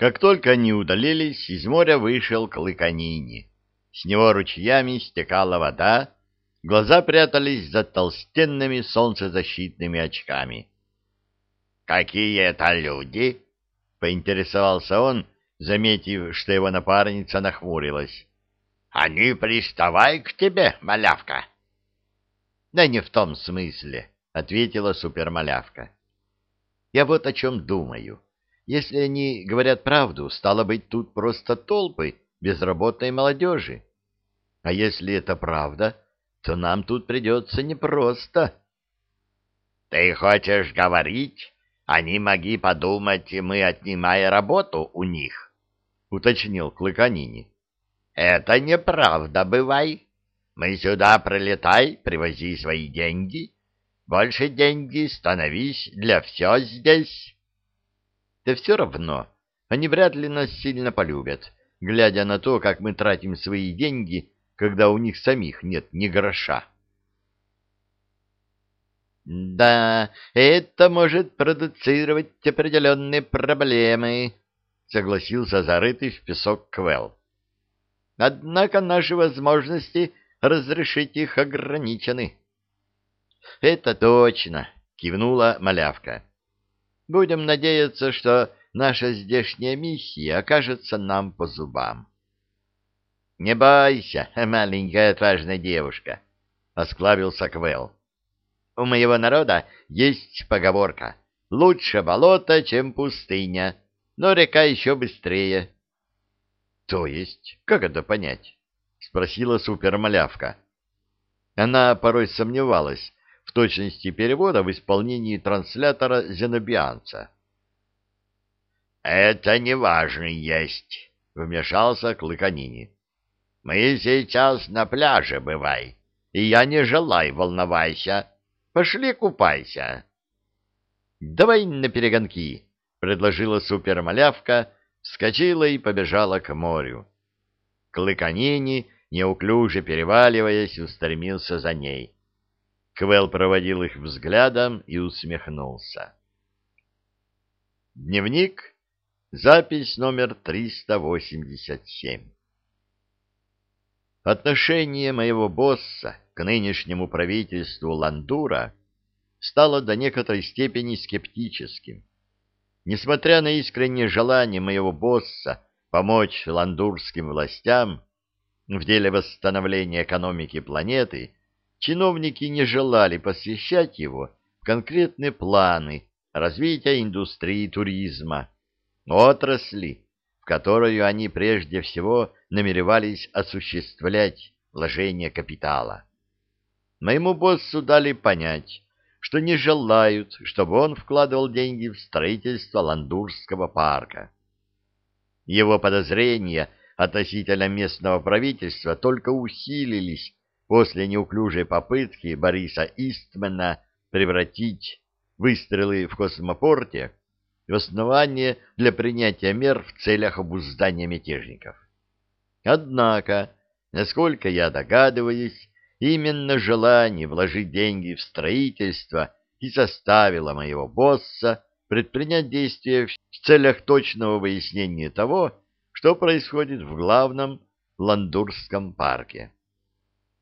Как только они удалились, из моря вышел Клыканини. С него ручьями стекала вода, глаза прятались за толстенными солнцезащитными очками. «Какие это люди?» — поинтересовался он, заметив, что его напарница нахмурилась. «Они приставай к тебе, малявка!» «Да не в том смысле», — ответила супермалявка. «Я вот о чем думаю. Если они говорят правду, стало быть, тут просто толпы безработной молодежи. А если это правда, то нам тут придется непросто». «Ты хочешь говорить, они могли подумать, мы отнимая работу у них?» — уточнил Клыканини. «Это неправда, бывай. Мы сюда прилетай, привози свои деньги. Больше деньги становись для все здесь». «Да все равно, они вряд ли нас сильно полюбят, глядя на то, как мы тратим свои деньги, когда у них самих нет ни гроша». Да, это может продуцировать определенные проблемы, согласился зарытый в песок Квел. Однако наши возможности разрешить их ограничены. Это точно, кивнула малявка. Будем надеяться, что наша здешняя миссия окажется нам по зубам. Не бойся, маленькая отважная девушка, осклабился Квел. У моего народа есть поговорка «Лучше болото, чем пустыня, но река еще быстрее». «То есть, как это понять?» — спросила супермалявка. Она порой сомневалась в точности перевода в исполнении транслятора зенобианца. «Это не важно есть», — вмешался Клыканини. «Мы сейчас на пляже бывай, и я не желаю волновайся, Пошли купайся. — Давай на перегонки, — предложила супермалявка, вскочила и побежала к морю. Клыканини, неуклюже переваливаясь, устремился за ней. Квел проводил их взглядом и усмехнулся. Дневник, запись номер 387. Отношение моего босса к нынешнему правительству Ландура стало до некоторой степени скептическим. Несмотря на искреннее желание моего босса помочь ландурским властям в деле восстановления экономики планеты, чиновники не желали посвящать его в конкретные планы развития индустрии туризма, отрасли, в которую они прежде всего намеревались осуществлять вложение капитала. Моему боссу дали понять, что не желают, чтобы он вкладывал деньги в строительство Ландурского парка. Его подозрения относительно местного правительства только усилились после неуклюжей попытки Бориса Истмана превратить выстрелы в космопорте в основание для принятия мер в целях обуздания мятежников. Однако, насколько я догадываюсь, Именно желание вложить деньги в строительство и заставило моего босса предпринять действия в целях точного выяснения того, что происходит в главном Ландурском парке.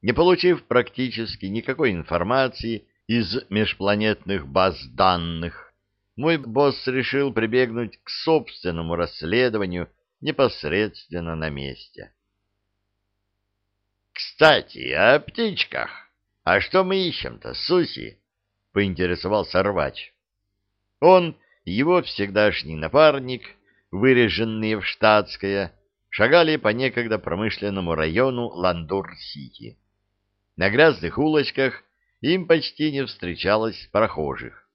Не получив практически никакой информации из межпланетных баз данных, мой босс решил прибегнуть к собственному расследованию непосредственно на месте. Кстати, о птичках. А что мы ищем-то, Суси? Поинтересовался рвач. Он, его всегдашний напарник, выреженные в штатское, шагали по некогда промышленному району Ландур-Сити. На грязных улочках им почти не встречалось прохожих.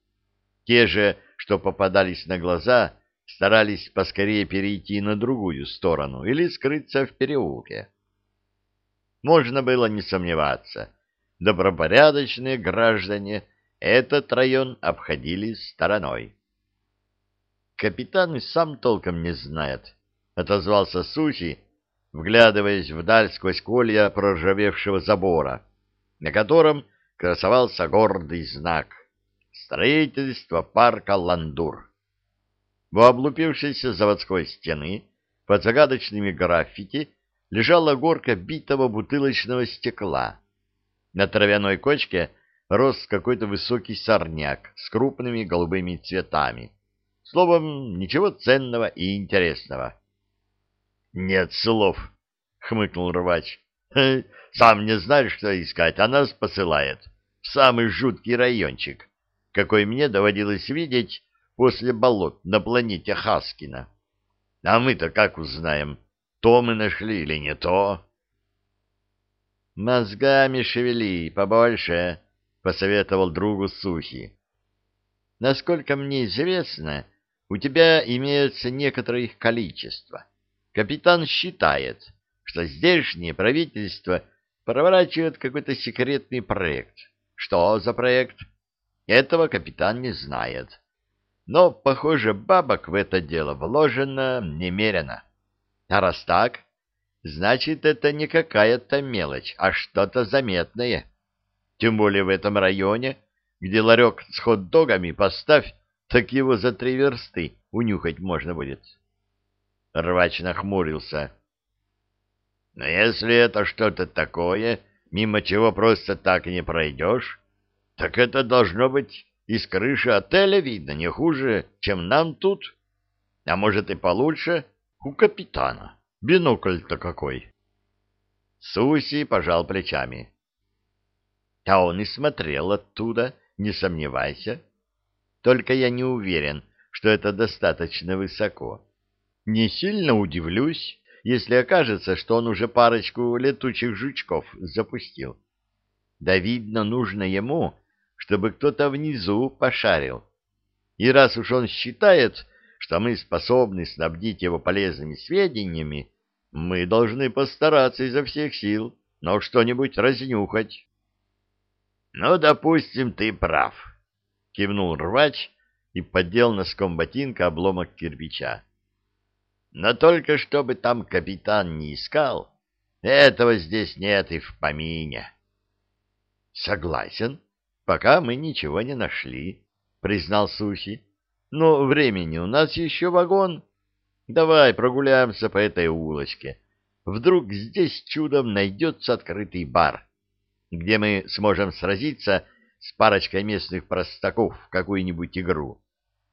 Те же, что попадались на глаза, старались поскорее перейти на другую сторону или скрыться в переулке можно было не сомневаться. Добропорядочные граждане этот район обходили стороной. «Капитан и сам толком не знает», — отозвался Суси, вглядываясь вдаль сквозь колья проржавевшего забора, на котором красовался гордый знак «Строительство парка Ландур». В облупившейся заводской стены под загадочными граффити лежала горка битого бутылочного стекла. На травяной кочке рос какой-то высокий сорняк с крупными голубыми цветами. Словом, ничего ценного и интересного. — Нет слов, — хмыкнул рвач. — Сам не знаешь, что искать, а нас посылает в самый жуткий райончик, какой мне доводилось видеть после болот на планете Хаскина. А мы-то как узнаем, то мы нашли или не то? — Мозгами шевели побольше, — посоветовал другу Сухи. — Насколько мне известно, у тебя имеется некоторое их количество. Капитан считает, что здешнее правительство проворачивает какой-то секретный проект. Что за проект? Этого капитан не знает. Но, похоже, бабок в это дело вложено немерено. А раз так, значит, это не какая-то мелочь, а что-то заметное. Тем более в этом районе, где ларек с хот-догами поставь, так его за три версты унюхать можно будет. Рвач нахмурился. Но если это что-то такое, мимо чего просто так не пройдешь, так это должно быть из крыши отеля видно не хуже, чем нам тут. А может и получше у капитана. Бинокль-то какой. Суси пожал плечами. А он и смотрел оттуда, не сомневайся. Только я не уверен, что это достаточно высоко. Не сильно удивлюсь, если окажется, что он уже парочку летучих жучков запустил. Да видно, нужно ему, чтобы кто-то внизу пошарил. И раз уж он считает, что мы способны снабдить его полезными сведениями, мы должны постараться изо всех сил, но что-нибудь разнюхать. — Ну, допустим, ты прав, — кивнул рвач и поддел носком ботинка обломок кирпича. — Но только чтобы там капитан не искал, этого здесь нет и в помине. — Согласен, пока мы ничего не нашли, — признал Сухи. — Но времени у нас еще вагон. Давай прогуляемся по этой улочке. Вдруг здесь чудом найдется открытый бар, где мы сможем сразиться с парочкой местных простаков в какую-нибудь игру.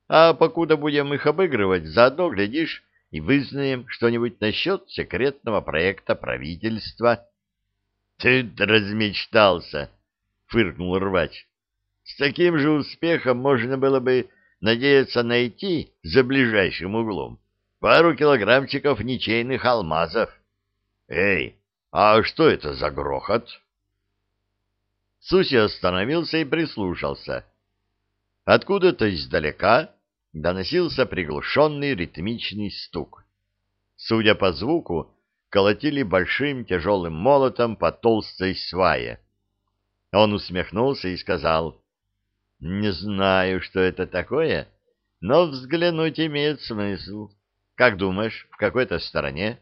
А покуда будем их обыгрывать, заодно, глядишь, и вызнаем что-нибудь насчет секретного проекта правительства. — Ты размечтался! — фыркнул рвач. — С таким же успехом можно было бы надеяться найти за ближайшим углом пару килограммчиков ничейных алмазов. Эй, а что это за грохот? Суси остановился и прислушался. Откуда-то издалека доносился приглушенный ритмичный стук. Судя по звуку, колотили большим тяжелым молотом по толстой свае. Он усмехнулся и сказал, «Не знаю, что это такое, но взглянуть имеет смысл. Как думаешь, в какой-то стороне?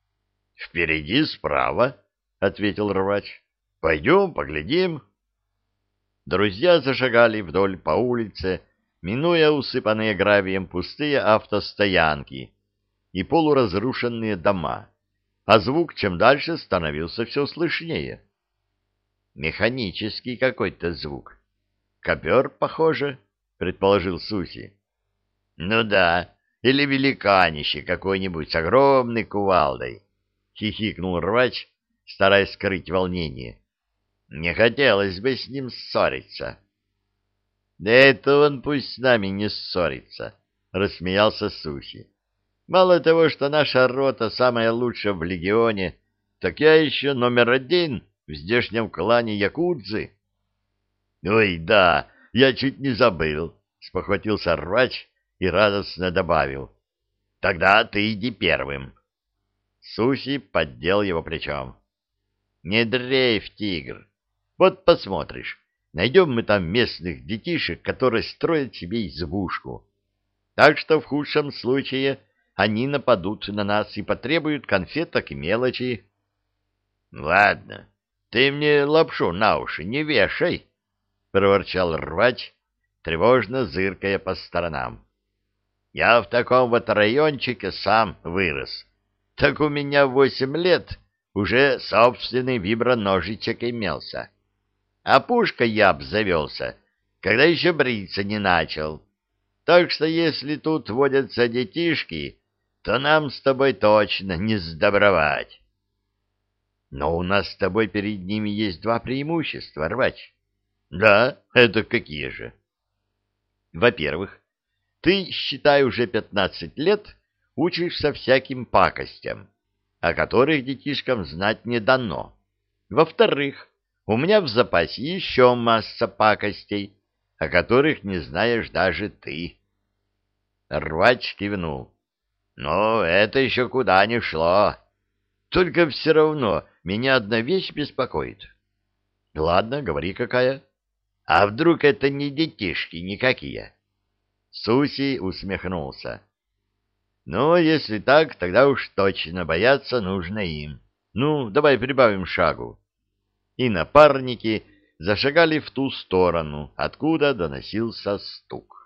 — Впереди справа, — ответил рвач. — Пойдем, поглядим. Друзья зашагали вдоль по улице, минуя усыпанные гравием пустые автостоянки и полуразрушенные дома, а звук чем дальше становился все слышнее. Механический какой-то звук. Копер, похоже, — предположил Суси. — Ну да, или великанище какой-нибудь с огромной кувалдой, — хихикнул рвач, стараясь скрыть волнение. Не хотелось бы с ним ссориться. — Да это он пусть с нами не ссорится, — рассмеялся Сухи. — Мало того, что наша рота самая лучшая в легионе, так я еще номер один в здешнем клане Якудзы. — Ой, да, я чуть не забыл, — спохватился рвач, и радостно добавил. — Тогда ты иди первым. Суси поддел его плечом. — Не дрейф, тигр. Вот посмотришь, найдем мы там местных детишек, которые строят себе избушку. Так что в худшем случае они нападут на нас и потребуют конфеток и мелочи. — Ладно, ты мне лапшу на уши не вешай, — проворчал рвач, тревожно зыркая по сторонам. Я в таком вот райончике сам вырос. Так у меня восемь лет уже собственный виброножичек имелся. А пушка я обзавелся, когда еще бриться не начал. Так что если тут водятся детишки, то нам с тобой точно не сдобровать. Но у нас с тобой перед ними есть два преимущества, рвач. Да, это какие же? Во-первых, ты, считай, уже пятнадцать лет учишься всяким пакостям, о которых детишкам знать не дано. Во-вторых, у меня в запасе еще масса пакостей, о которых не знаешь даже ты. Рвач кивнул. Но это еще куда ни шло. Только все равно меня одна вещь беспокоит. Ладно, говори, какая. А вдруг это не детишки никакие? Суси усмехнулся. Ну, если так, тогда уж точно бояться нужно им. Ну, давай прибавим шагу. И напарники зашагали в ту сторону, откуда доносился стук.